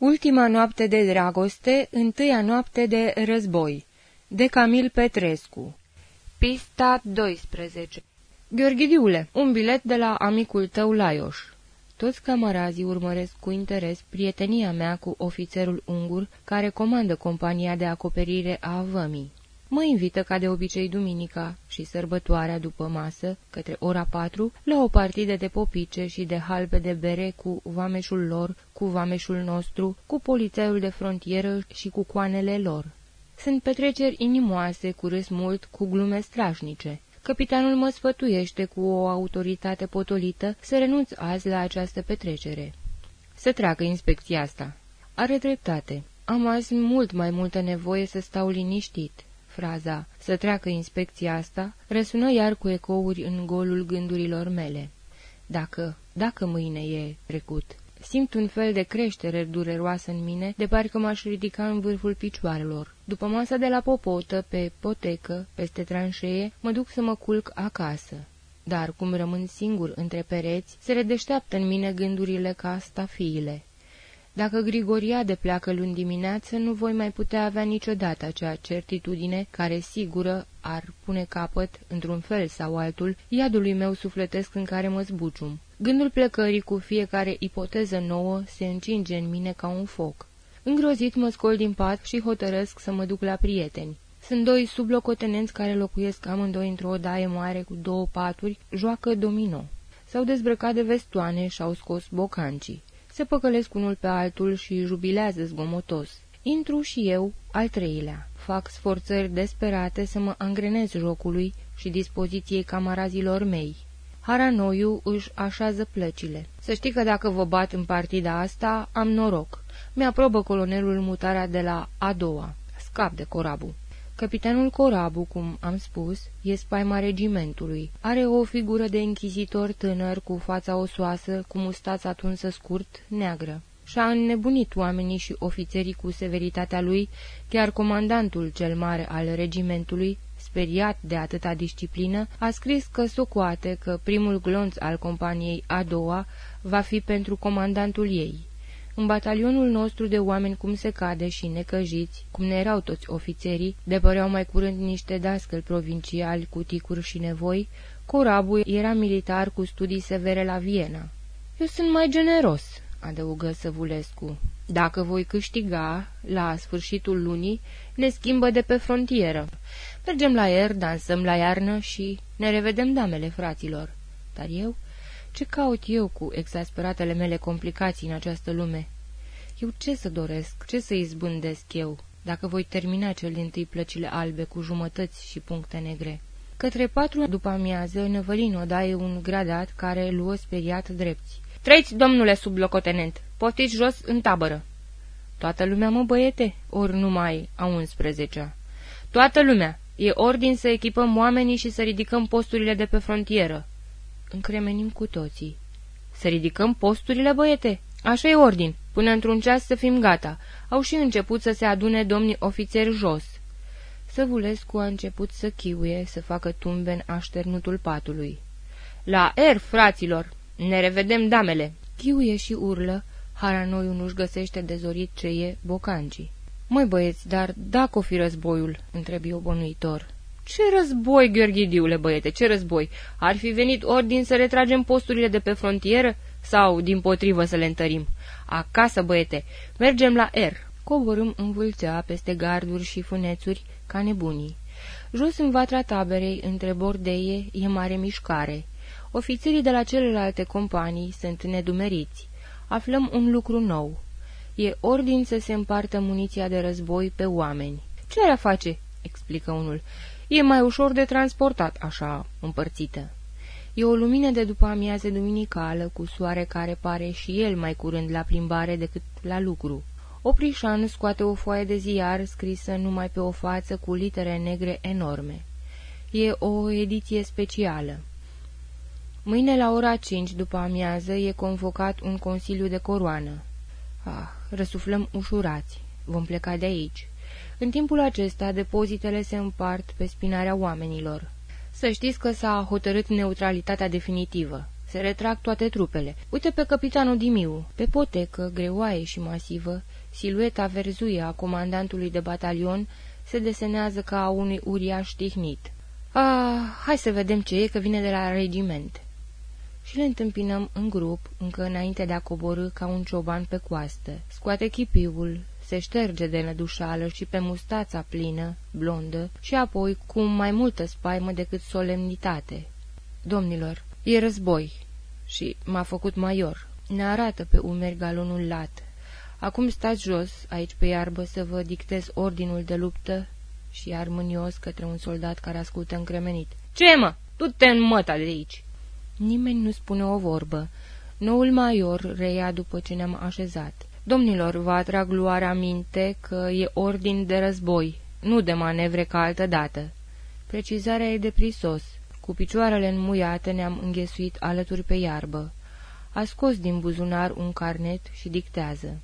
Ultima noapte de dragoste, întâia noapte de război. De Camil Petrescu Pista 12 Gheorghidiule, un bilet de la amicul tău Laios. Toți camarazii urmăresc cu interes prietenia mea cu ofițerul ungur care comandă compania de acoperire a vămii. Mă invită ca de obicei duminica și sărbătoarea după masă, către ora patru, la o partidă de popice și de halbe de bere cu vameșul lor, cu vameșul nostru, cu polițaiul de frontieră și cu coanele lor. Sunt petreceri inimoase, cu râs mult, cu glume strașnice. Capitanul mă sfătuiește cu o autoritate potolită să renunț azi la această petrecere. Să treacă inspecția asta. Are dreptate. Am azi mult mai multă nevoie să stau liniștit. Fraza să treacă inspecția asta răsună iar cu ecouri în golul gândurilor mele. Dacă, dacă mâine e trecut. Simt un fel de creștere dureroasă în mine, de parcă m-aș ridica în vârful picioarelor. După masa de la popotă, pe potecă, peste tranșee, mă duc să mă culc acasă. Dar, cum rămân singur între pereți, se redeșteaptă în mine gândurile ca stafiile. Dacă Grigoriade pleacă luni dimineață, nu voi mai putea avea niciodată acea certitudine care, sigură, ar pune capăt, într-un fel sau altul, iadului meu sufletesc în care mă zbucium. Gândul plecării cu fiecare ipoteză nouă se încinge în mine ca un foc. Îngrozit mă scol din pat și hotărăsc să mă duc la prieteni. Sunt doi sublocotenenți care locuiesc amândoi într-o odaie mare cu două paturi, joacă domino. S-au dezbrăcat de vestoane și au scos bocancii se păcălesc unul pe altul și jubilează zgomotos. Intru și eu, al treilea. Fac sforțări desperate să mă angrenez jocului și dispoziției camarazilor mei. Haranoiu își așează plăcile. Să știi că dacă vă bat în partida asta, am noroc. Mi-aprobă colonelul mutarea de la a doua. Scap de corabu. Capitanul Corabu, cum am spus, e spaima regimentului. Are o figură de închizitor tânăr cu fața osoasă, cu mustața tunsă scurt, neagră. Și-a înnebunit oamenii și ofițerii cu severitatea lui, chiar comandantul cel mare al regimentului, speriat de atâta disciplină, a scris că socoate că primul glonț al companiei a doua va fi pentru comandantul ei. În batalionul nostru de oameni cum se cade și necăjiți, cum ne erau toți ofițerii, de păreau mai curând niște dascăli provinciali cu ticuri și nevoi, Corabu era militar cu studii severe la Viena. Eu sunt mai generos, adăugă Săvulescu. Dacă voi câștiga, la sfârșitul lunii, ne schimbă de pe frontieră. Mergem la aer, dansăm la iarnă și ne revedem damele, fraților. Dar eu ce caut eu cu exasperatele mele complicații în această lume? Eu ce să doresc, ce să izbândesc eu, dacă voi termina cel din tâi plăcile albe cu jumătăți și puncte negre? Către patru după amiază năvălin odaie un gradat care luă speriat drepți. Trăiți, domnule sublocotenent, poftiți jos în tabără. Toată lumea, mă băiete, ori numai a unsprezecea. Toată lumea, e ordin să echipăm oamenii și să ridicăm posturile de pe frontieră încremenim cu toții. Să ridicăm posturile, băiete? Așa e ordin. Până într-un ceas să fim gata. Au și început să se adune domnii ofițeri jos. Săvulescu a început să chiuie, să facă tumbe în așternutul patului. La er, fraților! Ne revedem, damele!" Chiuie și urlă, Haranoiul nu-și găsește dezorit ce e bocancii. Măi băieți, dar dacă o fi războiul?" întrebi obonuitor. Ce război, Gheorghidiule, băiete, ce război? Ar fi venit ordin să retragem posturile de pe frontieră sau, din potrivă, să le întărim? Acasă, băiete, mergem la R. Coborâm în vâlțea peste garduri și funețuri ca nebunii. Jos în vatra taberei, între bordeie, e mare mișcare. Ofițerii de la celelalte companii sunt nedumeriți. Aflăm un lucru nou. E ordin să se împartă muniția de război pe oameni. Ce ar face?" explică unul. E mai ușor de transportat, așa, împărțită. E o lumină de după amiază duminicală, cu soare care pare și el mai curând la plimbare decât la lucru. Oprișan scoate o foaie de ziar scrisă numai pe o față cu litere negre enorme. E o ediție specială. Mâine la ora cinci după amiază e convocat un consiliu de coroană. Ah, răsuflăm ușurați. Vom pleca de aici. În timpul acesta, depozitele se împart pe spinarea oamenilor. Să știți că s-a hotărât neutralitatea definitivă. Se retrag toate trupele. Uite pe capitanul Dimiu, pe potecă, greoaie și masivă, silueta verzuie a comandantului de batalion se desenează ca a unui uriaș tihnit. Ah, hai să vedem ce e, că vine de la regiment. Și le întâmpinăm în grup, încă înainte de a coborâ ca un cioban pe coastă. Scoate chipiul, se șterge de nădușală și pe mustața plină, blondă, și apoi cu mai multă spaimă decât solemnitate. Domnilor, e război și m-a făcut major. Ne arată pe umeri galonul lat. Acum stați jos, aici pe iarbă, să vă dictez ordinul de luptă și armânios către un soldat care ascultă încremenit. Ce, mă? Tu te înmăta de aici!" Nimeni nu spune o vorbă. Noul major reia după ce ne-am așezat. Domnilor, vă atrag luarea minte că e ordin de război, nu de manevre ca altă dată. Precizarea e de prisos. Cu picioarele înmuiate ne-am înghesuit alături pe iarbă. A scos din buzunar un carnet și dictează.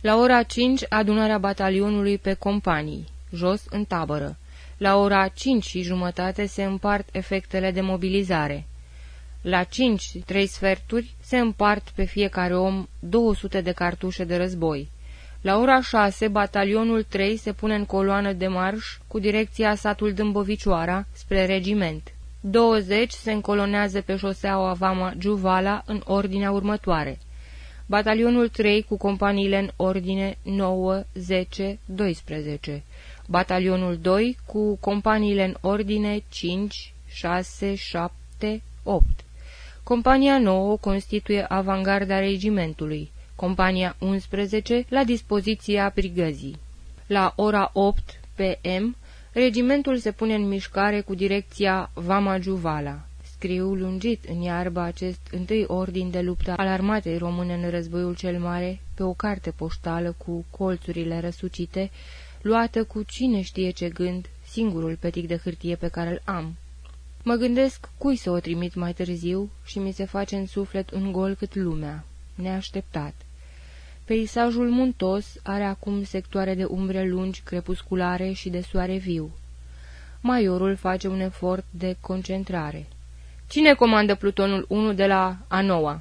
La ora 5, adunarea batalionului pe companii, jos în tabără. La ora 5 și jumătate se împart efectele de mobilizare. La cinci, trei sferturi, se împart pe fiecare om 200 de cartușe de război. La ora șase, batalionul 3 se pune în coloană de marș cu direcția satul Dâmbovicioara spre regiment. 20 se încolonează pe șoseaua Vama Giuvala în ordinea următoare. Batalionul 3 cu companiile în ordine 9, 10, 12. Batalionul 2 cu companiile în ordine 5, 6, 7, 8. Compania 9 constituie avangarda regimentului, compania 11 la dispoziția brigăzii. La ora 8 pm, regimentul se pune în mișcare cu direcția Vama Juvala. Scriu lungit în iarbă acest întâi ordin de luptă al armatei române în războiul cel mare, pe o carte poștală cu colțurile răsucite, luată cu cine știe ce gând, singurul petic de hârtie pe care îl am. Mă gândesc cui să o trimit mai târziu și mi se face în suflet un gol cât lumea, neașteptat. Peisajul muntos are acum sectoare de umbre lungi, crepusculare și de soare viu. Maiorul face un efort de concentrare. Cine comandă plutonul 1 de la a noua?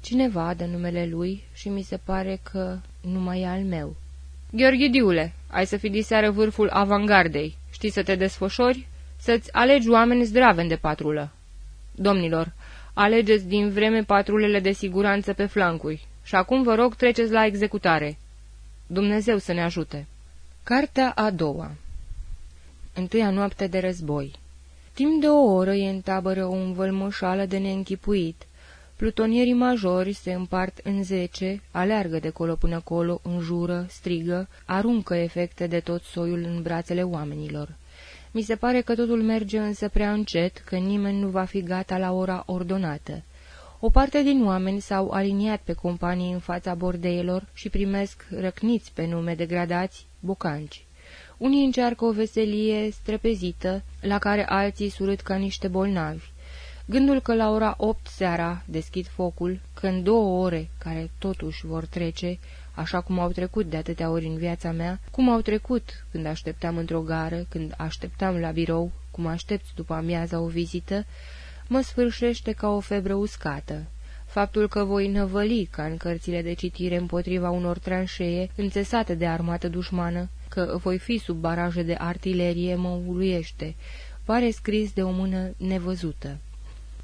Cineva de numele lui și mi se pare că nu mai e al meu. Gheorghidiule, ai să fi diseară vârful avangardei. Știi să te desfășori? Să-ți alegi oameni zdraven de patrulă. Domnilor, alegeți din vreme patrulele de siguranță pe flancuri și acum vă rog treceți la executare. Dumnezeu să ne ajute. Cartea a doua Întâia noapte de război Timp de o oră e în tabără o învălmășală de neînchipuit. Plutonierii majori se împart în zece, aleargă de colo până colo, înjură, strigă, aruncă efecte de tot soiul în brațele oamenilor. Mi se pare că totul merge însă prea încet, că nimeni nu va fi gata la ora ordonată. O parte din oameni s-au aliniat pe companii în fața bordeilor și primesc răcniți pe nume degradați, bucanci. Unii încearcă o veselie străpezită, la care alții surât ca niște bolnavi. Gândul că la ora opt seara deschid focul, că în două ore, care totuși vor trece, așa cum au trecut de atâtea ori în viața mea, cum au trecut când așteptam într-o gară, când așteptam la birou, cum aștepți după amiaza o vizită, mă sfârșește ca o febră uscată. Faptul că voi năvăli ca în cărțile de citire împotriva unor tranșee înțesate de armată dușmană, că voi fi sub baraje de artilerie mă uluiește, pare scris de o mână nevăzută.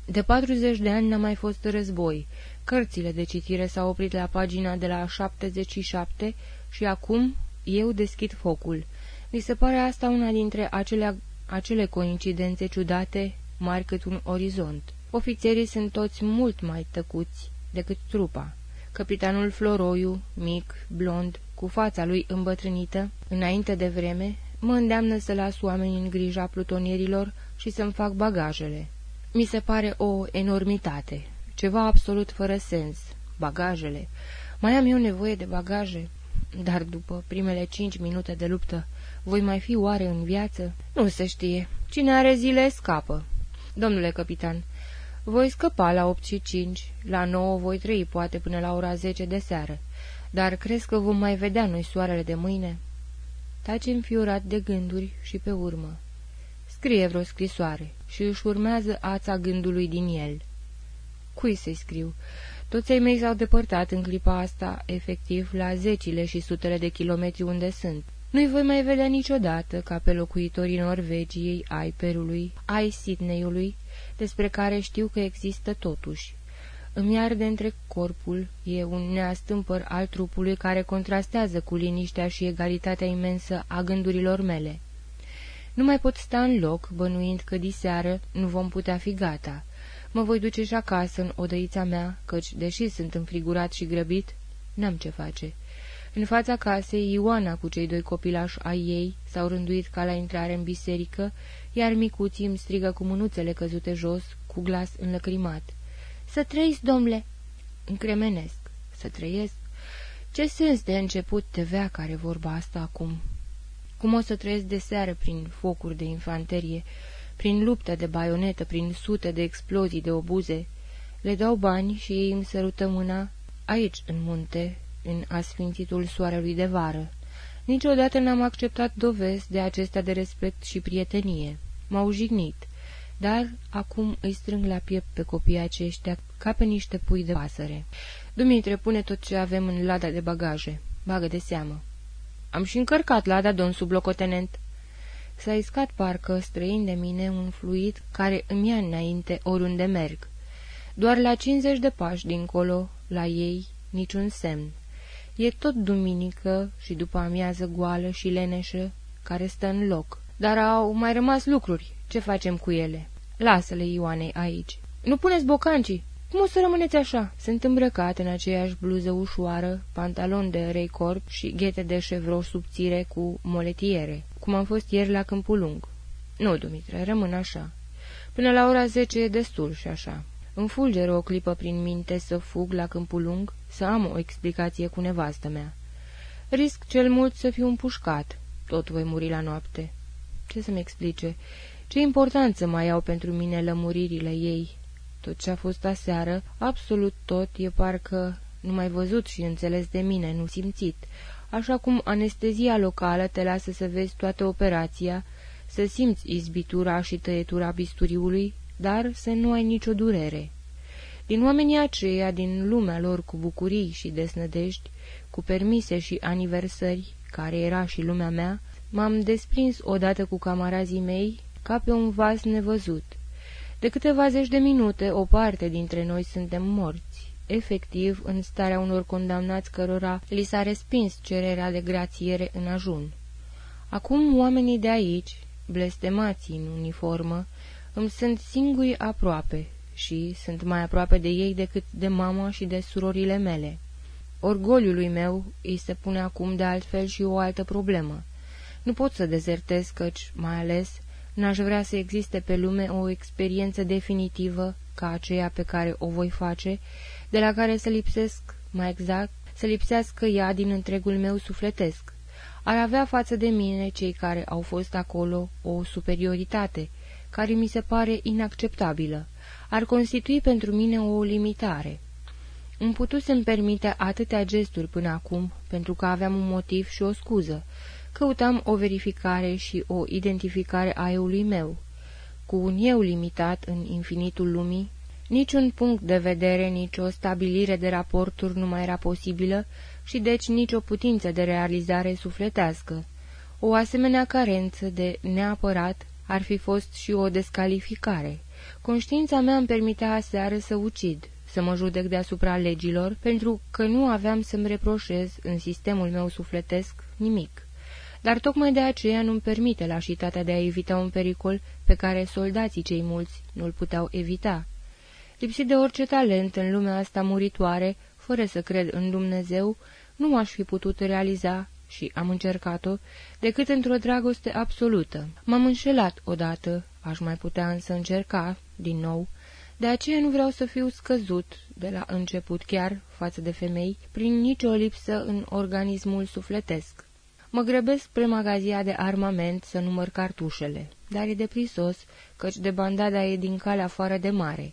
De 40 de ani n-a mai fost război, Cărțile de citire s-au oprit la pagina de la 77 și acum eu deschid focul. Mi se pare asta una dintre acele, acele coincidențe ciudate, mari cât un orizont. Ofițerii sunt toți mult mai tăcuți decât trupa. Capitanul Floroiu, mic, blond, cu fața lui îmbătrânită, înainte de vreme, mă îndeamnă să las oamenii în grija plutonierilor și să-mi fac bagajele. Mi se pare o enormitate, ceva absolut fără sens. Bagajele. Mai am eu nevoie de bagaje? Dar după primele cinci minute de luptă, voi mai fi oare în viață? Nu se știe. Cine are zile, scapă. Domnule capitan, voi scăpa la opt și cinci, la nouă voi trăi poate până la ora zece de seară, dar crezi că vom mai vedea noi soarele de mâine? Tace înfiorat de gânduri și pe urmă. Scrie vreo scrisoare și își urmează ața gândului din el. Cui să-i scriu? Toți ai mei s-au depărtat în clipa asta, efectiv, la zecile și sutele de kilometri unde sunt. Nu-i voi mai vedea niciodată ca pe locuitorii Norvegiei, ai Perului, ai Sydneyului, despre care știu că există totuși. Îmi arde între corpul, e un neastâmpăr al trupului care contrastează cu liniștea și egalitatea imensă a gândurilor mele. Nu mai pot sta în loc, bănuind că diseară nu vom putea fi gata. Mă voi duce și acasă în odăița mea, căci, deși sunt înfrigurat și grăbit, n-am ce face. În fața casei, Ioana cu cei doi copilași ai ei s-au rânduit ca la intrare în biserică, iar micuții îmi strigă cu mânuțele căzute jos, cu glas înlăcrimat. Să trăiți, domnule!" Încremenesc. Să trăiesc? Ce sens de început te vea care vorba asta acum? Cum o să trăiesc de seară prin focuri de infanterie, prin luptă de baionetă, prin sute de explozii de obuze? Le dau bani și ei îmi sărută mâna aici, în munte, în asfințitul soarelui de vară. Niciodată n-am acceptat dovezi de acestea de respect și prietenie. M-au jignit, dar acum îi strâng la piept pe copiii aceștia ca pe niște pui de pasăre. Dumitre, pune tot ce avem în lada de bagaje. Bagă de seamă. Am și încărcat lada, domn sublocotenent. S-a iscat parcă străin de mine un fluid care îmi ia înainte oriunde merg. Doar la cincizeci de pași dincolo, la ei, niciun semn. E tot duminică și după amiază goală și leneșă, care stă în loc. Dar au mai rămas lucruri. Ce facem cu ele? Lasă-le, Ioanei, aici. Nu puneți bocancii. Cum o să rămâneți așa? Sunt îmbrăcat în aceeași bluză ușoară, pantalon de reicorp și ghete de șevro subțire cu moletiere, cum am fost ieri la Câmpul Lung. Nu, Dumitre, rămân așa. Până la ora zece e destul și așa. Îmi fulgeră o clipă prin minte să fug la Câmpul Lung, să am o explicație cu nevastă mea. Risc cel mult să fiu împușcat. Tot voi muri la noapte. Ce să-mi explice? Ce importanță mai au pentru mine lămuririle ei? Tot ce a fost aseară, absolut tot, e parcă nu mai văzut și înțeles de mine, nu simțit, așa cum anestezia locală te lasă să vezi toată operația, să simți izbitura și tăietura bisturiului, dar să nu ai nicio durere. Din oamenii aceia, din lumea lor cu bucurii și desnădești, cu permise și aniversări, care era și lumea mea, m-am desprins odată cu camarazii mei ca pe un vas nevăzut. De câteva zeci de minute, o parte dintre noi suntem morți, efectiv în starea unor condamnați cărora li s-a respins cererea de grațiere în ajun. Acum oamenii de aici, blestemații în uniformă, îmi sunt singuri aproape și sunt mai aproape de ei decât de mama și de surorile mele. Orgoliului meu îi se pune acum de altfel și o altă problemă. Nu pot să dezertez căci, mai ales, N-aș vrea să existe pe lume o experiență definitivă ca aceea pe care o voi face, de la care să lipsesc, mai exact, să lipsească ea din întregul meu sufletesc. Ar avea față de mine cei care au fost acolo o superioritate, care mi se pare inacceptabilă. Ar constitui pentru mine o limitare. Îmi putusem permite atâtea gesturi până acum, pentru că aveam un motiv și o scuză, căutam o verificare și o identificare a eului meu. Cu un eu limitat în infinitul lumii, niciun punct de vedere, nici o stabilire de raporturi nu mai era posibilă și deci nici o putință de realizare sufletească. O asemenea carență de neapărat ar fi fost și o descalificare. Conștiința mea îmi permitea aseară să ucid, să mă judec deasupra legilor, pentru că nu aveam să-mi reproșez în sistemul meu sufletesc nimic dar tocmai de aceea nu-mi permite lașitatea de a evita un pericol pe care soldații cei mulți nu-l puteau evita. Lipsit de orice talent în lumea asta muritoare, fără să cred în Dumnezeu, nu aș fi putut realiza, și am încercat-o, decât într-o dragoste absolută. M-am înșelat odată, aș mai putea însă încerca, din nou, de aceea nu vreau să fiu scăzut, de la început chiar, față de femei, prin nicio lipsă în organismul sufletesc. Mă grăbesc spre magazia de armament să număr cartușele, dar e deprisos, căci de bandada e din calea afară de mare.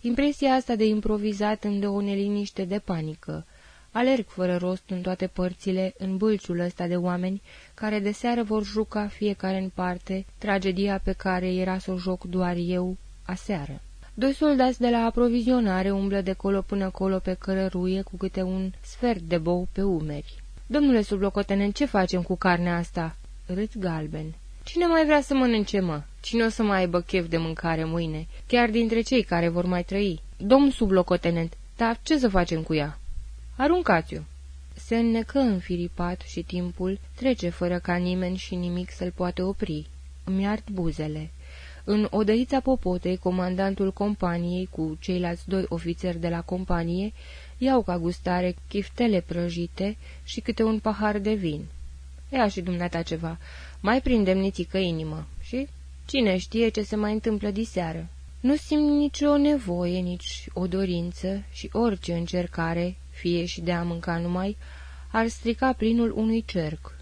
Impresia asta de improvizat îmi dă o neliniște de panică. Alerg fără rost în toate părțile, în bâlciul ăsta de oameni, care de seară vor juca fiecare în parte tragedia pe care era să o joc doar eu aseară. Doi soldați de la aprovizionare umblă de colo până colo pe cărăruie cu câte un sfert de bou pe umeri. Domnule sublocotenent, ce facem cu carnea asta?" Râd galben. Cine mai vrea să mănânce, mă? Cine o să mai aibă chef de mâncare mâine? Chiar dintre cei care vor mai trăi. Domn sublocotenent, dar ce să facem cu ea?" Aruncați-o." Se înnecă înfiripat și timpul trece fără ca nimeni și nimic să-l poate opri. Îmi ard buzele. În odăița popotei, comandantul companiei cu ceilalți doi ofițeri de la companie iau ca gustare chiftele prăjite și câte un pahar de vin. Ia și dumneata ceva, mai prindem nițică inimă și cine știe ce se mai întâmplă diseară. Nu simt nicio nevoie, nici o dorință și orice încercare, fie și de a mânca numai, ar strica plinul unui cerc.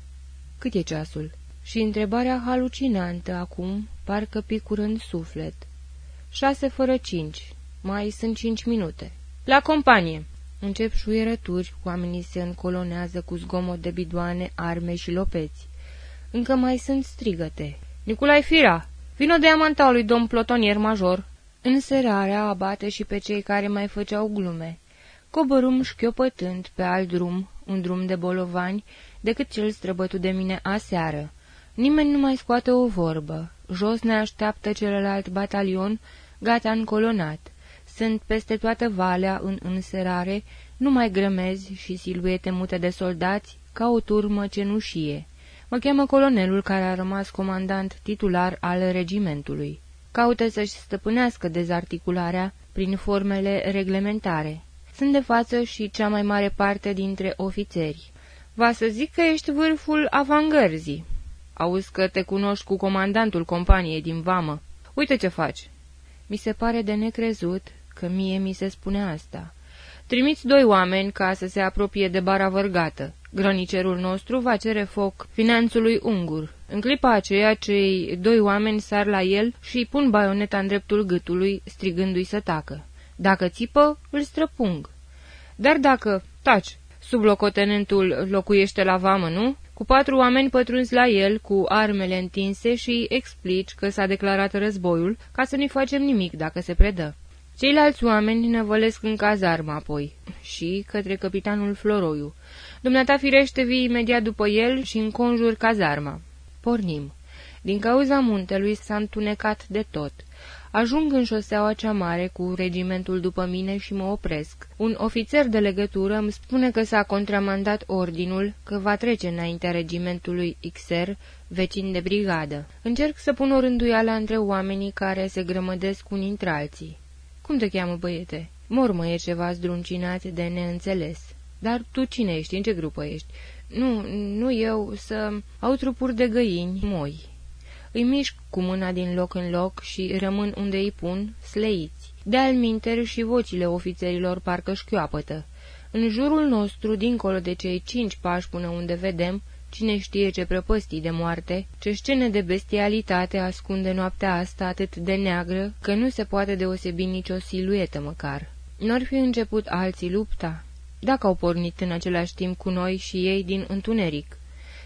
Cât e ceasul? Și întrebarea halucinantă acum, parcă picurând suflet. Șase fără cinci. Mai sunt cinci minute. La companie! Încep șuierături, oamenii se încolonează cu zgomot de bidoane, arme și lopeți. Încă mai sunt strigăte. Nicolai Fira! Vino de lui domn plotonier major! Înserarea abate și pe cei care mai făceau glume. Coborâm șchiopătând pe alt drum, un drum de bolovani, decât cel străbătut de mine aseară. Nimeni nu mai scoate o vorbă. Jos ne așteaptă celălalt batalion, gata încolonat. Sunt peste toată valea în înserare, numai grămezi și siluete mute de soldați, ca o turmă cenușie. Mă cheamă colonelul care a rămas comandant titular al regimentului. Caută să-și stăpânească dezarticularea prin formele reglementare. Sunt de față și cea mai mare parte dintre ofițeri. Va să zic că ești vârful avangărzii. Auzi că te cunoști cu comandantul companiei din vamă. Uite ce faci. Mi se pare de necrezut că mie mi se spune asta. Trimiți doi oameni ca să se apropie de bara vărgată. Grănicerul nostru va cere foc finanțului ungur. În clipa aceea, cei doi oameni sar la el și îi pun baioneta în dreptul gâtului, strigându-i să tacă. Dacă țipă, îl străpung. Dar dacă... Taci! Sublocotenentul locuiește la vamă, nu? Cu patru oameni pătrunzi la el, cu armele întinse și explici că s-a declarat războiul, ca să nu-i facem nimic dacă se predă. Ceilalți oameni năvălesc în cazarmă apoi și către capitanul Floroiu. Dumneata firește vii imediat după el și înconjur cazarma. Pornim. Din cauza muntelui s-a întunecat de tot. Ajung în șoseaua cea mare cu regimentul după mine și mă opresc. Un ofițer de legătură îmi spune că s-a contramandat ordinul, că va trece înaintea regimentului XR, vecin de brigadă. Încerc să pun o rânduială între oamenii care se grămădesc unii între alții. Cum te cheamă, băiete?" Mormă e ceva zdruncinat de neînțeles. Dar tu cine ești? În ce grupă ești?" Nu, nu eu, să... Au trupuri de găini, moi." Îi mișc cu mâna din loc în loc și rămân unde îi pun, sleiți. De-al și vocile ofițerilor parcă șchioapătă. În jurul nostru, dincolo de cei cinci pași până unde vedem, Cine știe ce prăpăstii de moarte, ce scene de bestialitate ascunde noaptea asta atât de neagră, că nu se poate deosebi nicio siluetă măcar. N-ar fi început alții lupta? Dacă au pornit în același timp cu noi și ei din întuneric.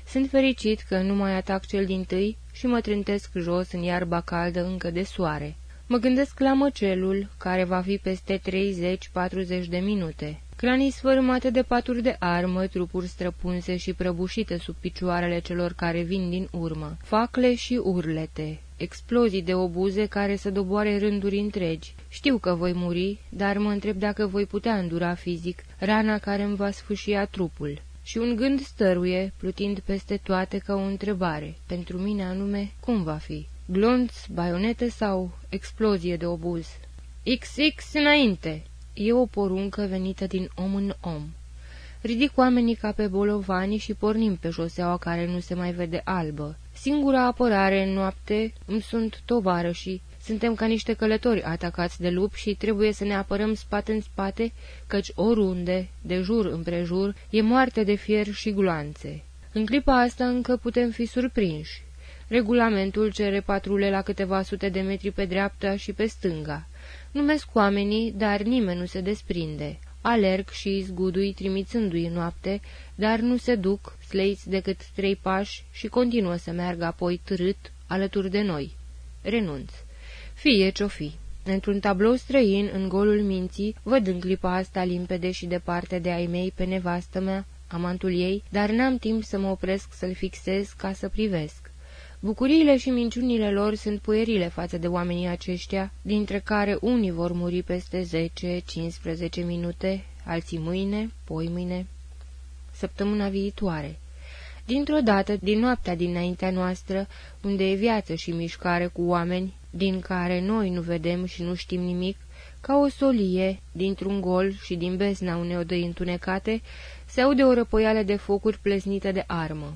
Sunt fericit că nu mai atac cel din tâi și mă trântesc jos în iarba caldă încă de soare. Mă gândesc la măcelul, care va fi peste 30-40 de minute. Cranii sfărâmate de paturi de armă, trupuri străpunse și prăbușite sub picioarele celor care vin din urmă, facle și urlete, explozii de obuze care să doboare rânduri întregi. Știu că voi muri, dar mă întreb dacă voi putea îndura fizic rana care îmi va sfâșia trupul. Și un gând stăruie, plutind peste toate ca o întrebare. Pentru mine anume, cum va fi? Glonț, baionete sau explozie de obuz? XX înainte! E o poruncă venită din om în om. Ridic oamenii ca pe bolovani și pornim pe șoseaua care nu se mai vede albă. Singura apărare în noapte îmi sunt tovarășii. Suntem ca niște călători atacați de lup și trebuie să ne apărăm spate în spate, căci oriunde, de jur împrejur, e moarte de fier și gloanțe. În clipa asta încă putem fi surprinși. Regulamentul cere patrule la câteva sute de metri pe dreapta și pe stânga. Numesc oamenii, dar nimeni nu se desprinde. Alerg și zgudui trimițându-i noapte, dar nu se duc, sleiți decât trei pași și continuă să meargă apoi târât alături de noi. Renunț. Fie ce-o fi. Într-un tablou străin, în golul minții, văd în clipa asta limpede și departe de ai mei pe nevastă mea, amantul ei, dar n-am timp să mă opresc să-l fixez ca să privesc. Bucuriile și minciunile lor sunt puerile față de oamenii aceștia, dintre care unii vor muri peste 10-15 minute, alții mâine, poi mâine, săptămâna viitoare. Dintr-o dată, din noaptea dinaintea noastră, unde e viață și mișcare cu oameni, din care noi nu vedem și nu știm nimic, ca o solie, dintr-un gol și din bezna unei odăi întunecate, se aude o răpoială de focuri plesnită de armă.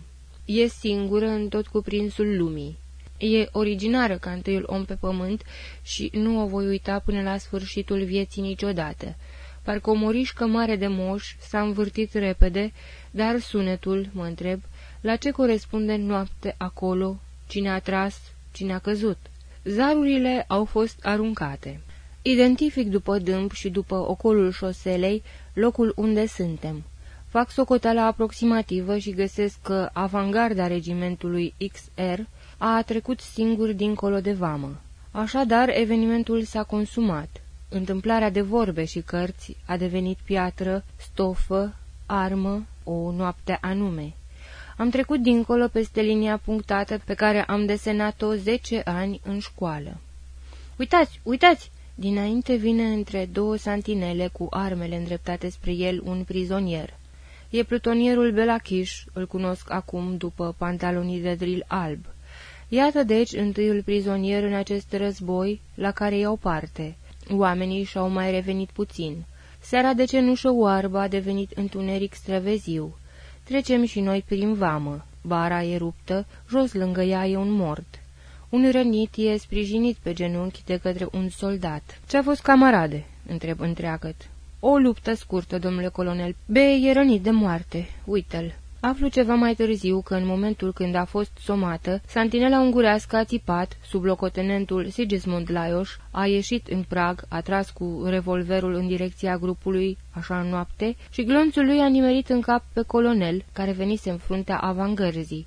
E singură în tot cuprinsul lumii. E originară ca întâiul om pe pământ și nu o voi uita până la sfârșitul vieții niciodată. Parcă o morișcă mare de moș s-a învârtit repede, dar sunetul, mă întreb, la ce corespunde noapte acolo, cine a tras, cine a căzut. Zarurile au fost aruncate. Identific după dâmp și după ocolul șoselei locul unde suntem. Fac socoteala aproximativă și găsesc că avangarda regimentului XR a trecut singur dincolo de vamă. Așadar, evenimentul s-a consumat. Întâmplarea de vorbe și cărți a devenit piatră, stofă, armă, o noapte anume. Am trecut dincolo peste linia punctată pe care am desenat-o zece ani în școală. Uitați, uitați! Dinainte vine între două santinele cu armele îndreptate spre el un prizonier. E plutonierul Belachiș, îl cunosc acum după pantalonii de drill alb. Iată deci întâiul prizonier în acest război la care iau parte. Oamenii și-au mai revenit puțin. Seara de cenușă oarbă a devenit întuneric străveziu. Trecem și noi prin vamă. Bara e ruptă, jos lângă ea e un mort. Un rănit e sprijinit pe genunchi de către un soldat. Ce-a fost camarade?" întreb întreagăt. O luptă scurtă, domnule colonel. B e rănit de moarte. Uită-l. Aflu ceva mai târziu că în momentul când a fost somată, santinela ungurească a țipat, sub locotenentul Sigismund Laios, a ieșit în prag, a tras cu revolverul în direcția grupului, așa în noapte, și glonțul lui a nimerit în cap pe colonel, care venise în fruntea avangărzii.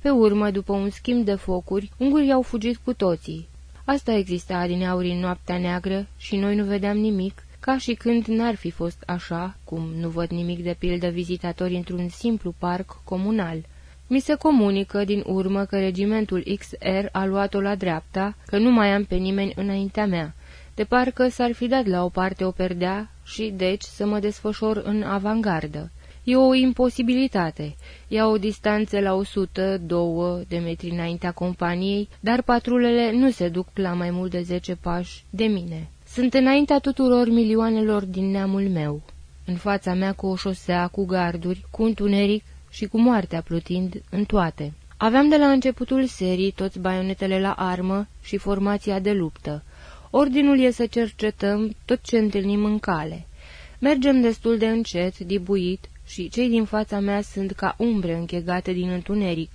Pe urmă, după un schimb de focuri, ungurii au fugit cu toții. Asta exista din auri în noaptea neagră și noi nu vedeam nimic, ca și când n-ar fi fost așa, cum nu văd nimic de pildă vizitatori într-un simplu parc comunal. Mi se comunică din urmă că regimentul XR a luat-o la dreapta, că nu mai am pe nimeni înaintea mea, de parcă s-ar fi dat la o parte o perdea și, deci, să mă desfășor în avangardă. E o imposibilitate. Ia o distanță la 100-2 de metri înaintea companiei, dar patrulele nu se duc la mai mult de 10 pași de mine. Sunt înaintea tuturor milioanelor din neamul meu. În fața mea cu o șosea, cu garduri, cu întuneric și cu moartea plutind în toate. Aveam de la începutul serii toți baionetele la armă și formația de luptă. Ordinul e să cercetăm tot ce întâlnim în cale. Mergem destul de încet, dibuit, și cei din fața mea sunt ca umbre închegate din întuneric.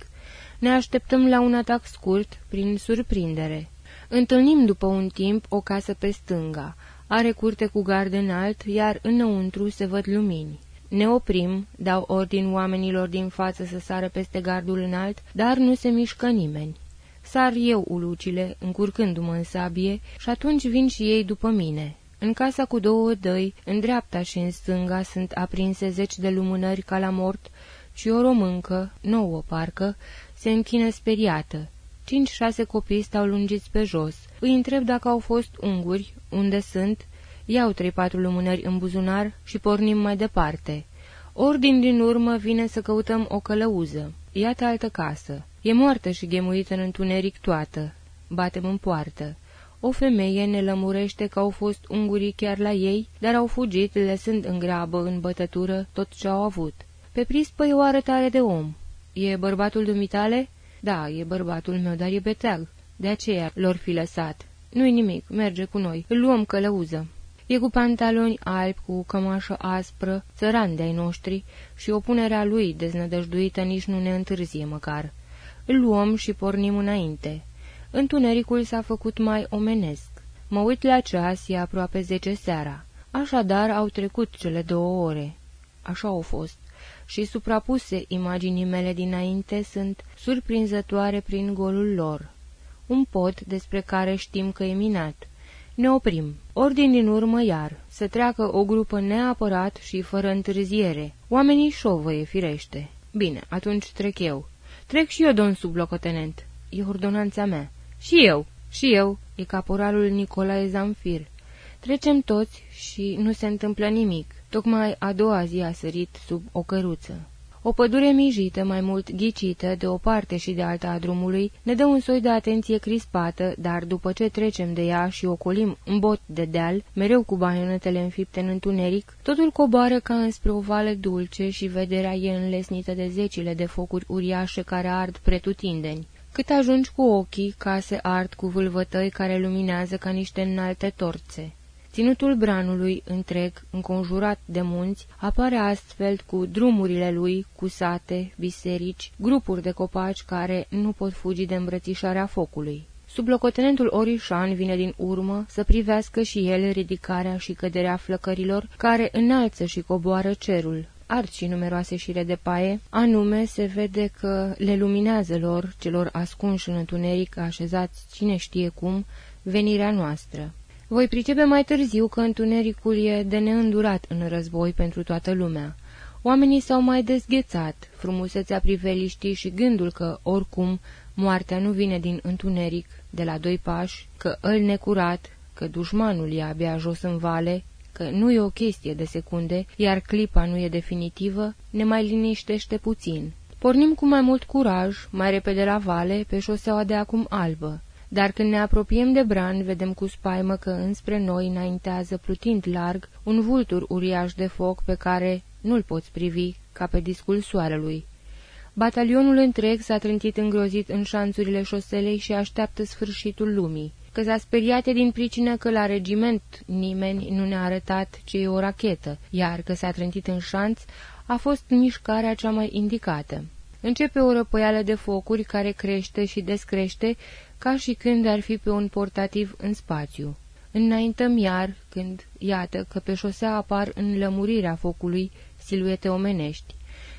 Ne așteptăm la un atac scurt, prin surprindere. Întâlnim după un timp o casă pe stânga. Are curte cu gard înalt, iar înăuntru se văd lumini. Ne oprim, dau ordin oamenilor din față să sară peste gardul înalt, dar nu se mișcă nimeni. Sar eu ulucile, încurcându-mă în sabie, și atunci vin și ei după mine. În casa cu două dăi, în dreapta și în stânga, sunt aprinse zeci de lumânări ca la mort și o româncă, nouă parcă, se închină speriată. Cinci-șase copii stau lungiți pe jos. Îi întreb dacă au fost unguri, unde sunt, iau trei-patru lumânări în buzunar și pornim mai departe. Ordin din urmă vine să căutăm o călăuză. Iată altă casă. E moartă și ghemuită în întuneric toată. Batem în poartă. O femeie ne lămurește că au fost ungurii chiar la ei, dar au fugit, lăsând în grabă, în bătătură, tot ce au avut. Pe prispă e o arătare de om. E bărbatul dumitale?" Da, e bărbatul meu, dar e beteag. De aceea l-or fi lăsat. Nu-i nimic, merge cu noi. Îl luăm călăuză. E cu pantaloni albi, cu cămașă aspră, țăran de-ai noștri, și opunerea lui deznădăjduită nici nu ne întârzie măcar. Îl luăm și pornim înainte. Întunericul s-a făcut mai omenesc. Mă uit la ceas, e aproape zece seara. Așadar au trecut cele două ore. Așa au fost și suprapuse imaginii mele dinainte sunt surprinzătoare prin golul lor. Un pod despre care știm că e minat. Ne oprim. Ordin din urmă iar, să treacă o grupă neapărat și fără întârziere. Oamenii șovăie, firește. Bine, atunci trec eu. Trec și eu, domn sublocotenent. E ordonanța mea. Și eu, și eu, e caporalul Nicolae Zamfir. Trecem toți și nu se întâmplă nimic. Tocmai a doua zi a sărit sub o căruță. O pădure mijită, mai mult ghicită, de o parte și de alta a drumului, ne dă un soi de atenție crispată, dar după ce trecem de ea și ocolim un bot de deal, mereu cu baionetele înfipte în întuneric, totul coboară ca înspre o vale dulce și vederea e înlesnită de zecile de focuri uriașe care ard pretutindeni. Cât ajungi cu ochii, case ard cu vâlvătăi care luminează ca niște înalte torțe. Ținutul branului întreg, înconjurat de munți, apare astfel cu drumurile lui, cu sate, biserici, grupuri de copaci care nu pot fugi de îmbrățișarea focului. Sublocotenentul Orișan vine din urmă să privească și el ridicarea și căderea flăcărilor care înalță și coboară cerul. Ard și numeroase șire de paie, anume se vede că le luminează lor, celor ascunși în întuneric, așezați cine știe cum, venirea noastră. Voi pricepe mai târziu că întunericul e de neîndurat în război pentru toată lumea. Oamenii s-au mai dezghețat, frumusețea priveliștii și gândul că, oricum, moartea nu vine din întuneric, de la doi pași, că îl necurat, că dușmanul e abia jos în vale, că nu e o chestie de secunde, iar clipa nu e definitivă, ne mai liniștește puțin. Pornim cu mai mult curaj, mai repede la vale, pe șoseaua de acum albă dar când ne apropiem de bran, vedem cu spaimă că înspre noi înaintează plutind larg un vultur uriaș de foc pe care nu-l poți privi ca pe discul soarelui. Batalionul întreg s-a trântit îngrozit în șanțurile șoselei și așteaptă sfârșitul lumii. Că s-a speriate din pricină că la regiment nimeni nu ne-a arătat ce e o rachetă, iar că s-a trântit în șanț a fost mișcarea cea mai indicată. Începe o răpăială de focuri care crește și descrește ca și când ar fi pe un portativ în spațiu. Înaintăm iar, când, iată, că pe șosea apar în lămurirea focului siluete omenești.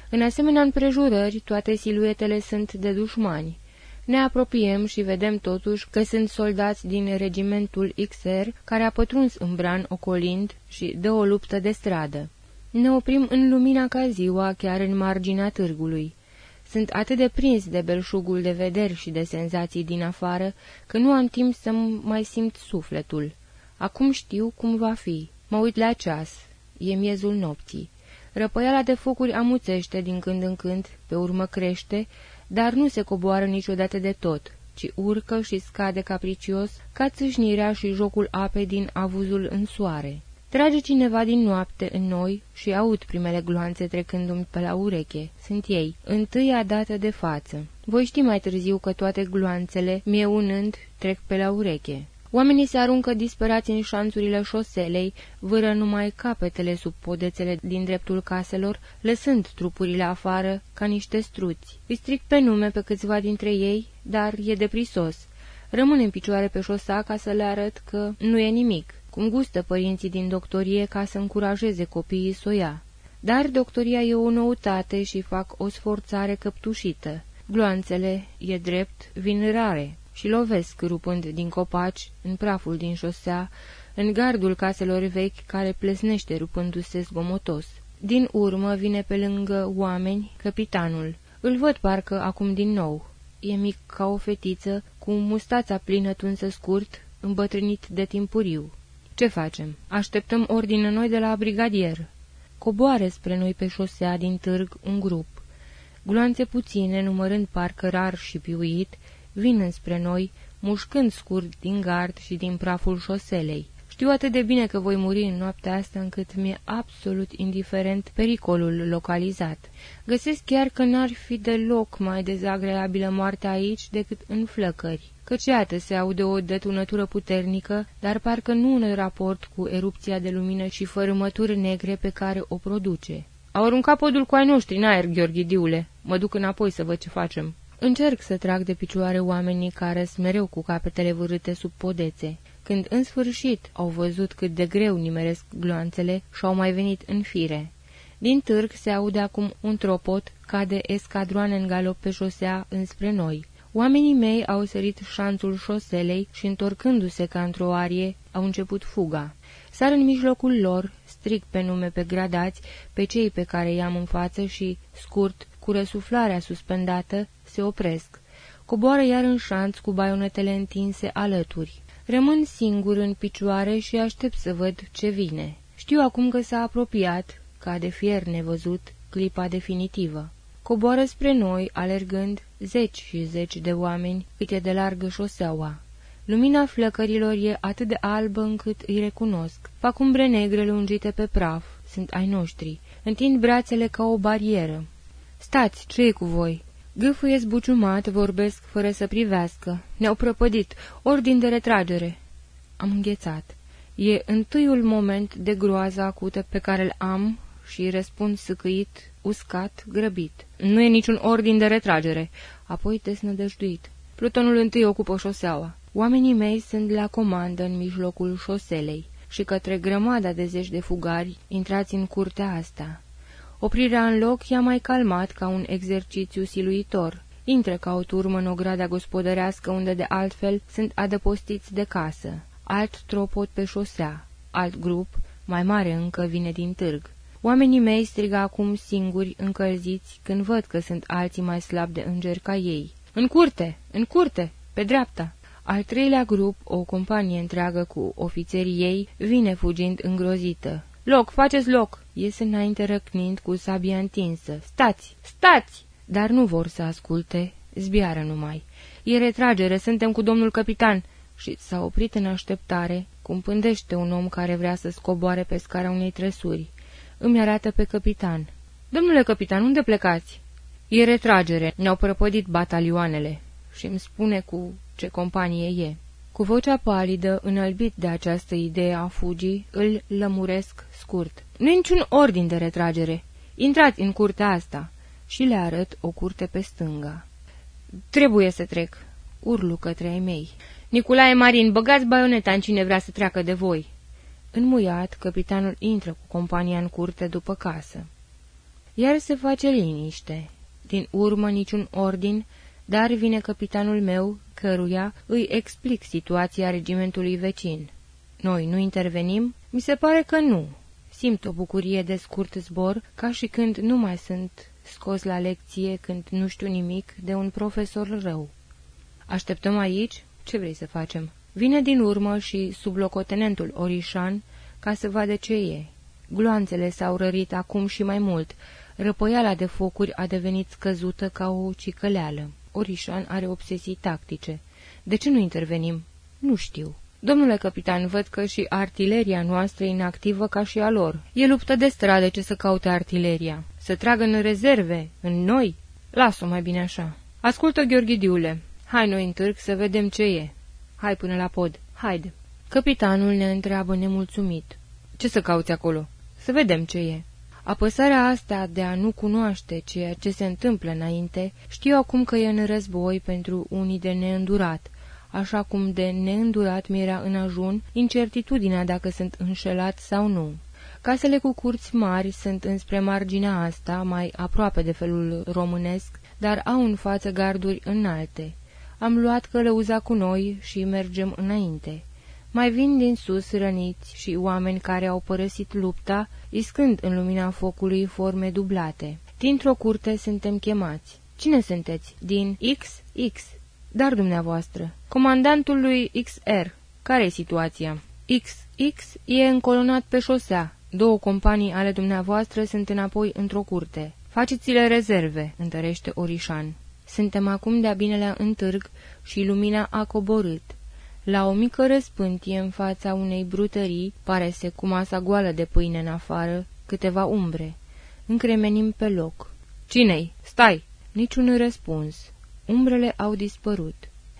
În asemenea împrejurări, toate siluetele sunt de dușmani. Ne apropiem și vedem totuși că sunt soldați din regimentul XR care a pătruns în bran ocolind și dă o luptă de stradă. Ne oprim în lumina ca ziua, chiar în marginea târgului. Sunt atât de prins de belșugul de vederi și de senzații din afară, că nu am timp să mai simt sufletul. Acum știu cum va fi. Mă uit la ceas. E miezul nopții. Răpăiala de focuri amuțește din când în când, pe urmă crește, dar nu se coboară niciodată de tot, ci urcă și scade capricios ca țâșnirea și jocul apei din avuzul în soare. Trage cineva din noapte în noi și aud primele gloanțe trecându-mi pe la ureche. Sunt ei, întâia dată de față. Voi ști mai târziu că toate gloanțele, mie unând, trec pe la ureche. Oamenii se aruncă disperați în șanțurile șoselei, vâră numai capetele sub podețele din dreptul caselor, lăsând trupurile afară ca niște struți. Îi stric pe nume pe câțiva dintre ei, dar e deprisos. Rămân în picioare pe șosa ca să le arăt că nu e nimic cum gustă părinții din doctorie ca să încurajeze copiii să o ia. Dar doctoria e o noutate și fac o sforțare căptușită. Gloanțele, e drept, vin rare și lovesc rupând din copaci, în praful din șosea, în gardul caselor vechi care plesnește rupându-se zgomotos. Din urmă vine pe lângă oameni capitanul. Îl văd parcă acum din nou. E mic ca o fetiță, cu mustața plină tunsă scurt, îmbătrânit de timpuriu. Ce facem? Așteptăm ordine noi de la brigadier. Coboare spre noi pe șosea din târg un grup. Gloanțe puține, numărând parcă rar și piuit, vin înspre noi, mușcând scurt din gard și din praful șoselei. Știu atât de bine că voi muri în noaptea asta încât mi-e absolut indiferent pericolul localizat. Găsesc chiar că n-ar fi deloc mai dezagreabilă moartea aici decât în flăcări căci iată se aude o detunătură puternică, dar parcă nu în raport cu erupția de lumină și fărâmături negre pe care o produce. Au aruncat podul cu ai noștri în aer, Gheorghidiule. Mă duc înapoi să văd ce facem. Încerc să trag de picioare oamenii care sunt mereu cu capetele vârâte sub podețe. Când în sfârșit au văzut cât de greu nimeresc gloanțele și-au mai venit în fire. Din târg se aude acum un tropot, cade escadroane în galop pe șosea înspre noi. Oamenii mei au sărit șanțul șoselei și, întorcându-se ca într-o arie, au început fuga. Sar în mijlocul lor, strict pe nume pe gradați, pe cei pe care i-am în față și, scurt, cu răsuflarea suspendată, se opresc. Coboară iar în șanț cu baionetele întinse alături. Rămân singur în picioare și aștept să văd ce vine. Știu acum că s-a apropiat, ca de fier nevăzut, clipa definitivă. Coboară spre noi, alergând, zeci și zeci de oameni, cât e de largă șoseaua. Lumina flăcărilor e atât de albă încât îi recunosc. Fac umbre negre lungite pe praf, sunt ai noștri. Întind brațele ca o barieră. Stați, ce e cu voi? Gâfâie zbuciumat, vorbesc fără să privească. Ne-au prăpădit, ordin de retragere. Am înghețat. E întâiul moment de groază acută pe care îl am și răspund săcăit, uscat, grăbit. Nu e niciun ordin de retragere. Apoi desnădăjduit. Plutonul întâi ocupă șoseaua. Oamenii mei sunt la comandă în mijlocul șoselei și către grămada de zeci de fugari intrați în curtea asta. Oprirea în loc i-a mai calmat ca un exercițiu siluitor. Intră ca o turmă în ograda gospodărească unde de altfel sunt adăpostiți de casă. Alt tropot pe șosea, alt grup, mai mare încă, vine din târg. Oamenii mei strigă acum singuri, încălziți, când văd că sunt alții mai slabi de înger ca ei. În curte! În curte! Pe dreapta! Al treilea grup, o companie întreagă cu ofițerii ei, vine fugind îngrozită. Loc, faceți loc!" Ies înainte răcnind cu sabia întinsă. Stați! Stați! Dar nu vor să asculte, zbiară numai. E retragere, suntem cu domnul capitan!" Și s-a oprit în așteptare, cum pândește un om care vrea să scoboare pe scara unei trăsuri. Îmi arată pe capitan. Domnule capitan, unde plecați?" E retragere, ne-au prăpădit batalioanele." Și îmi spune cu ce companie e. Cu vocea palidă, înălbit de această idee a fugii, îl lămuresc scurt. Nu e niciun ordin de retragere. Intrați în curtea asta. Și le arăt o curte pe stânga. Trebuie să trec. Urlu către ai mei. Nicolae Marin, băgați baioneta în cine vrea să treacă de voi. Înmuiat, capitanul intră cu compania în curte după casă. Iar se face liniște. Din urmă niciun ordin, dar vine capitanul meu, căruia îi explic situația regimentului vecin. Noi nu intervenim? Mi se pare că nu. Simt o bucurie de scurt zbor, ca și când nu mai sunt scos la lecție când nu știu nimic de un profesor rău. Așteptăm aici? Ce vrei să facem? Vine din urmă și sublocotenentul Orișan ca să vadă ce e. Gloanțele s-au rărit acum și mai mult. Răpăiala de focuri a devenit scăzută ca o cicăleală. Orișan are obsesii tactice. De ce nu intervenim? Nu știu. Domnule capitan, văd că și artileria noastră e inactivă ca și a lor. E luptă de stradă ce să caute artileria. Să tragă în rezerve, în noi? Las-o mai bine așa. Ascultă, Gheorghidiule. Hai noi în târg să vedem ce e. Hai până la pod. Haide. Capitanul ne întreabă nemulțumit. Ce să cauți acolo? Să vedem ce e. Apăsarea asta de a nu cunoaște ceea ce se întâmplă înainte, știu acum că e în război pentru unii de neîndurat, așa cum de neîndurat mi era în ajun incertitudinea dacă sunt înșelat sau nu. Casele cu curți mari sunt înspre marginea asta, mai aproape de felul românesc, dar au în față garduri înalte. Am luat călăuza cu noi și mergem înainte. Mai vin din sus răniți și oameni care au părăsit lupta, iscând în lumina focului forme dublate. Dintr-o curte suntem chemați. Cine sunteți? Din XX. Dar dumneavoastră. Comandantul lui XR. care e situația? XX e încolonat pe șosea. Două companii ale dumneavoastră sunt înapoi într-o curte. Faceți-le rezerve, întărește Orișan. Suntem acum de-a binelea în târg și lumina a coborât. La o mică răspântie în fața unei brutării, pare-se cu masa goală de pâine în afară, câteva umbre. Încremenim pe loc. Cinei? Stai! Niciun răspuns. Umbrele au dispărut.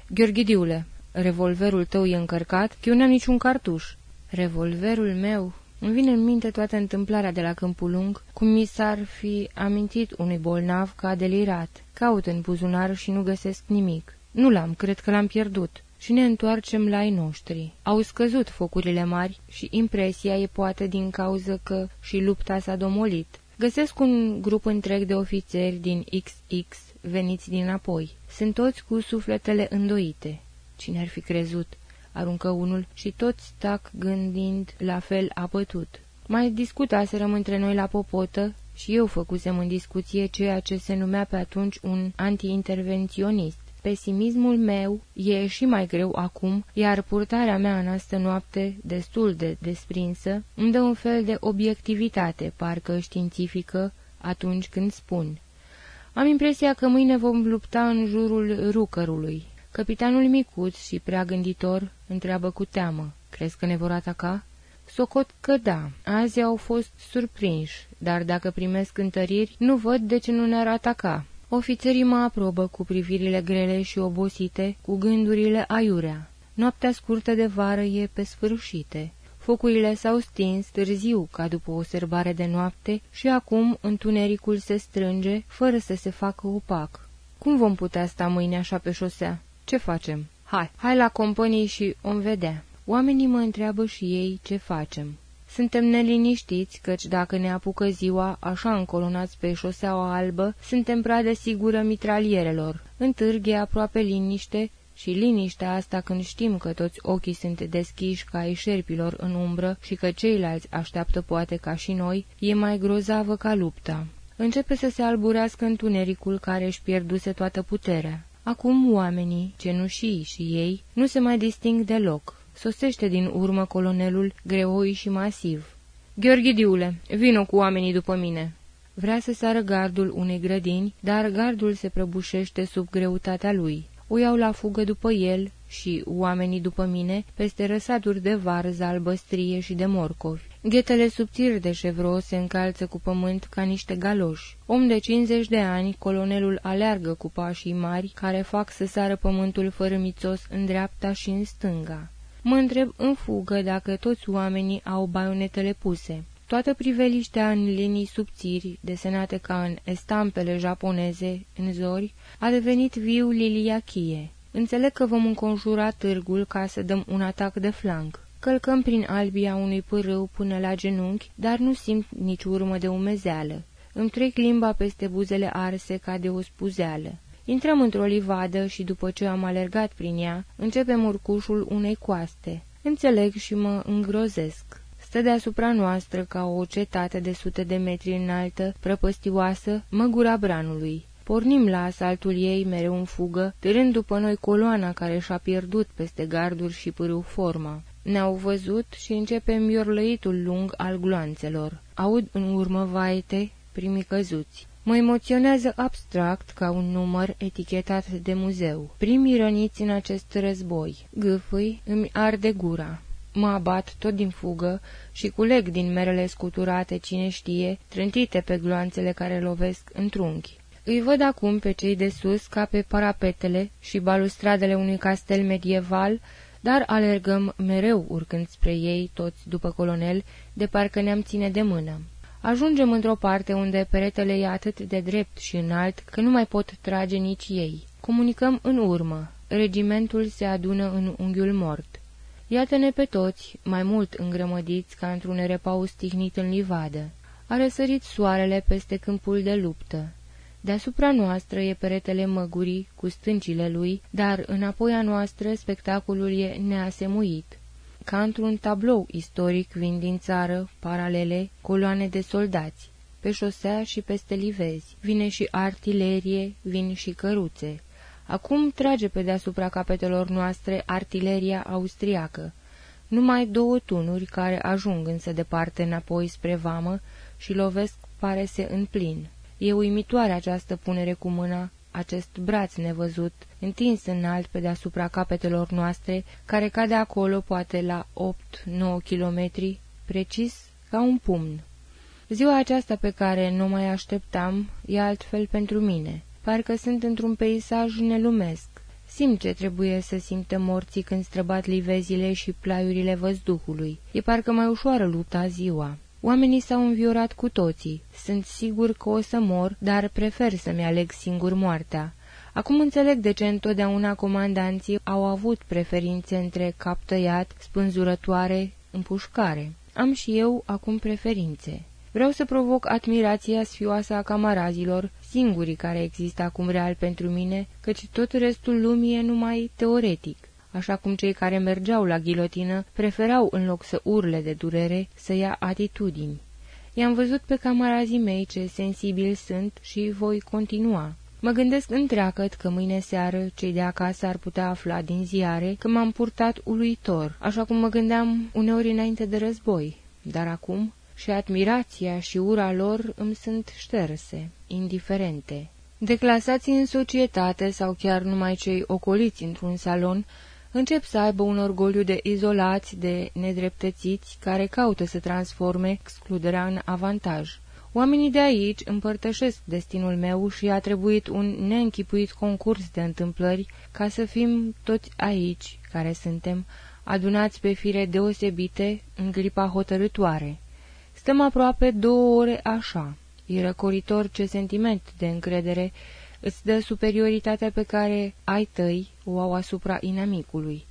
Gheorghidiule, revolverul tău e încărcat, că eu n-am niciun cartuș. Revolverul meu... Îmi vine în minte toată întâmplarea de la Câmpul Lung, cum mi s-ar fi amintit unui bolnav ca a delirat. Caut în buzunar și nu găsesc nimic. Nu l-am, cred că l-am pierdut și ne întoarcem la ai noștri. Au scăzut focurile mari și impresia e poate din cauză că și lupta s-a domolit. Găsesc un grup întreg de ofițeri din XX veniți dinapoi. Sunt toți cu sufletele îndoite. Cine ar fi crezut? Aruncă unul și toți stac gândind la fel apătut. Mai discutaserăm între noi la popotă și eu făcusem în discuție ceea ce se numea pe atunci un anti-intervenționist. Pesimismul meu e și mai greu acum, iar purtarea mea în astă noapte, destul de desprinsă, îmi dă un fel de obiectivitate, parcă științifică, atunci când spun. Am impresia că mâine vom lupta în jurul rucărului. Capitanul micuț și prea gânditor întreabă cu teamă, crezi că ne vor ataca? Socot că da, azi au fost surprinși, dar dacă primesc întăriri, nu văd de ce nu ne-ar ataca. Ofițerii mă aprobă cu privirile grele și obosite, cu gândurile aiurea. Noaptea scurtă de vară e pe sfârșite. Focurile s-au stins târziu ca după o serbare de noapte și acum întunericul se strânge fără să se facă opac. Cum vom putea sta mâine așa pe șosea? Ce facem? Hai, hai la companii și om vedea. Oamenii mă întreabă și ei ce facem. Suntem neliniștiți, căci dacă ne apucă ziua, așa încolonați pe șoseaua albă, suntem pradă sigură mitralierelor. În târg e aproape liniște și liniștea asta când știm că toți ochii sunt deschiși ca ai șerpilor în umbră și că ceilalți așteaptă poate ca și noi, e mai grozavă ca lupta. Începe să se alburească întunericul care își pierduse toată puterea. Acum oamenii, cenușii și ei, nu se mai disting deloc. Sosește din urmă colonelul, greoi și masiv. Gheorghidiule, vino cu oamenii după mine!" Vrea să sară gardul unei grădini, dar gardul se prăbușește sub greutatea lui. O iau la fugă după el și oamenii după mine peste răsaduri de varză albăstrie și de morcovi. Ghetele subțiri de șevro se încalță cu pământ ca niște galoși. Om de 50 de ani, colonelul aleargă cu pașii mari care fac să sară pământul fărâmițos în dreapta și în stânga. Mă întreb în fugă dacă toți oamenii au baionetele puse. Toată priveliștea în linii subțiri, desenate ca în estampele japoneze, în zori, a devenit viu liliachie. Înțeleg că vom înconjura târgul ca să dăm un atac de flanc. Călcăm prin albia unui pârâu până la genunchi, dar nu simt nici urmă de umezeală. Îmi trec limba peste buzele arse ca de o spuzeală. Intrăm într-o livadă și după ce am alergat prin ea, începem urcușul unei coaste. Înțeleg și mă îngrozesc. Stă deasupra noastră ca o cetate de sute de metri înaltă, prăpăstioasă, măgura branului. Pornim la asaltul ei mereu în fugă, târând după noi coloana care și-a pierdut peste garduri și pârâu forma. Ne-au văzut și începe miorlăitul lung al gloanțelor. Aud în urmă vaete, primii căzuți. Mă emoționează abstract ca un număr etichetat de muzeu. Primii răniți în acest război. Gâfâi îmi arde gura. Mă abat tot din fugă și culeg din merele scuturate, cine știe, trântite pe gloanțele care lovesc în trunchi. Îi văd acum pe cei de sus ca pe parapetele și balustradele unui castel medieval, dar alergăm mereu urcând spre ei, toți după colonel, de parcă ne-am ține de mână. Ajungem într-o parte unde peretele e atât de drept și înalt că nu mai pot trage nici ei. Comunicăm în urmă. Regimentul se adună în unghiul mort. Iată-ne pe toți, mai mult îngrămădiți ca într-un repaus tihnit în livadă. A răsărit soarele peste câmpul de luptă. Deasupra noastră e peretele măgurii cu stâncile lui, dar înapoi a noastră spectacolul e neasemuit. Ca într-un tablou istoric vin din țară, paralele, coloane de soldați. Pe șosea și peste livezi. Vine și artilerie, vin și căruțe. Acum trage pe deasupra capetelor noastre artileria austriacă. Numai două tunuri care ajung însă departe înapoi spre vamă și lovesc pare se în plin. E uimitoare această punere cu mâna, acest braț nevăzut, întins înalt pe deasupra capetelor noastre, care cade acolo poate la 8-9 kilometri, precis ca un pumn. Ziua aceasta pe care nu mai așteptam e altfel pentru mine. Parcă sunt într-un peisaj nelumesc. Simt ce trebuie să simtă morții când străbat livezile și plaiurile văzduhului. E parcă mai ușoară lupta ziua. Oamenii s-au înviorat cu toții. Sunt sigur că o să mor, dar prefer să-mi aleg singur moartea. Acum înțeleg de ce întotdeauna comandanții au avut preferințe între cap tăiat, spânzurătoare, împușcare. Am și eu acum preferințe. Vreau să provoc admirația sfioasă a camarazilor, singurii care există acum real pentru mine, căci tot restul lumii e numai teoretic așa cum cei care mergeau la ghilotină preferau, în loc să urle de durere, să ia atitudini. I-am văzut pe camarazii mei ce sensibili sunt și voi continua. Mă gândesc întreagăt că mâine seară cei de acasă ar putea afla din ziare că m-am purtat uluitor, așa cum mă gândeam uneori înainte de război. Dar acum și admirația și ura lor îmi sunt șterse, indiferente. Declasați în societate sau chiar numai cei ocoliți într-un salon încep să aibă un orgoliu de izolați, de nedreptățiți, care caută să transforme excluderea în avantaj. Oamenii de aici împărtășesc destinul meu și a trebuit un neînchipuit concurs de întâmplări ca să fim toți aici, care suntem, adunați pe fire deosebite în clipa hotărătoare. Stăm aproape două ore așa. E răcoritor ce sentiment de încredere îți dă superioritatea pe care ai tăi o au asupra inamicului.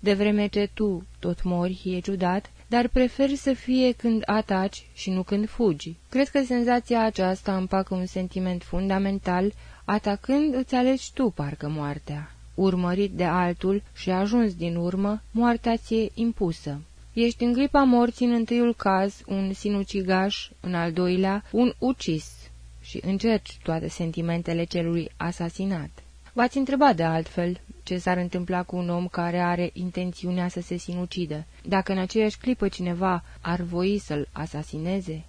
De vreme ce tu tot mori, e ciudat, dar preferi să fie când ataci și nu când fugi. Cred că senzația aceasta împacă un sentiment fundamental, atacând îți alegi tu parcă moartea. Urmărit de altul și ajuns din urmă, moartea ți-e impusă. Ești în gripa morții în întâiul caz un sinucigaș, în al doilea un ucis și încerci toate sentimentele celui asasinat. V-ați întrebat de altfel ce s-ar întâmpla cu un om care are intențiunea să se sinucidă, dacă în aceeași clipă cineva ar voi să-l asasineze?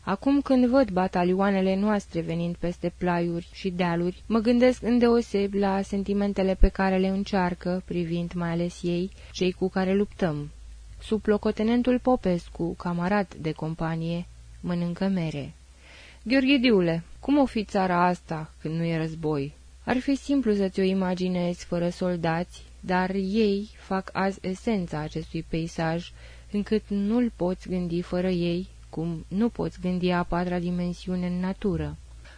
Acum când văd batalioanele noastre venind peste plaiuri și dealuri, mă gândesc îndeoseb la sentimentele pe care le încearcă, privind mai ales ei, cei cu care luptăm. Sub locotenentul Popescu, camarad de companie, mănâncă mere. Gheorghidiule, cum o fi țara asta când nu e război? Ar fi simplu să-ți o imaginezi fără soldați, dar ei fac azi esența acestui peisaj, încât nu-l poți gândi fără ei, cum nu poți gândi a patra dimensiune în natură.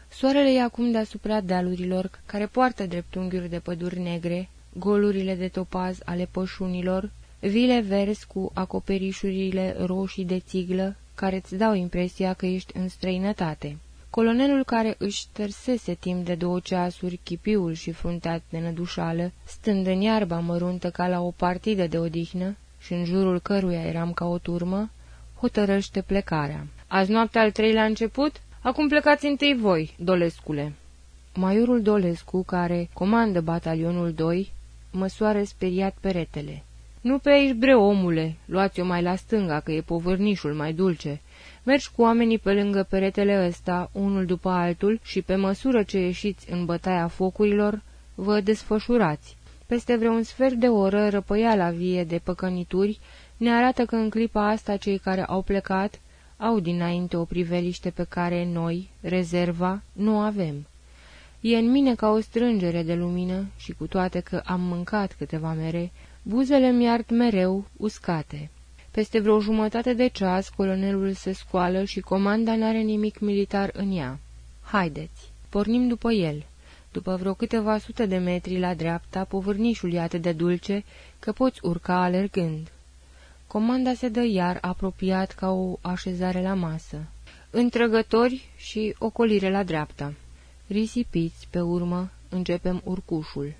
Soarele e acum deasupra dealurilor, care poartă dreptunghiuri de păduri negre, golurile de topaz ale pășunilor, vile verzi cu acoperișurile roșii de țiglă, care îți dau impresia că ești în străinătate. Colonelul care își tărsese timp de două ceasuri chipiul și fruntat de nădușală, stând în iarba măruntă ca la o partidă de odihnă și în jurul căruia eram ca o turmă, hotărăște plecarea. Azi noaptea al treilea început? Acum plecați întâi voi, Dolescule. Maiorul Dolescu, care comandă batalionul 2, măsoară speriat peretele. Nu pe aici, bre, omule, luați-o mai la stânga, că e povârnișul mai dulce. Mergi cu oamenii pe lângă peretele ăsta, unul după altul, și pe măsură ce ieșiți în bătaia focurilor, vă desfășurați. Peste vreun sfert de oră, răpăiala vie de păcănituri ne arată că în clipa asta cei care au plecat au dinainte o priveliște pe care noi, rezerva, nu avem. E în mine ca o strângere de lumină și cu toate că am mâncat câteva mere, Buzele mi-ard mereu uscate. Peste vreo jumătate de ceas, colonelul se scoală și comanda n-are nimic militar în ea. Haideți, pornim după el. După vreo câteva sute de metri la dreapta, povârnișul e atât de dulce că poți urca alergând. Comanda se dă iar apropiat ca o așezare la masă. Întrăgători și ocolire la dreapta. Risipiți, pe urmă, începem urcușul.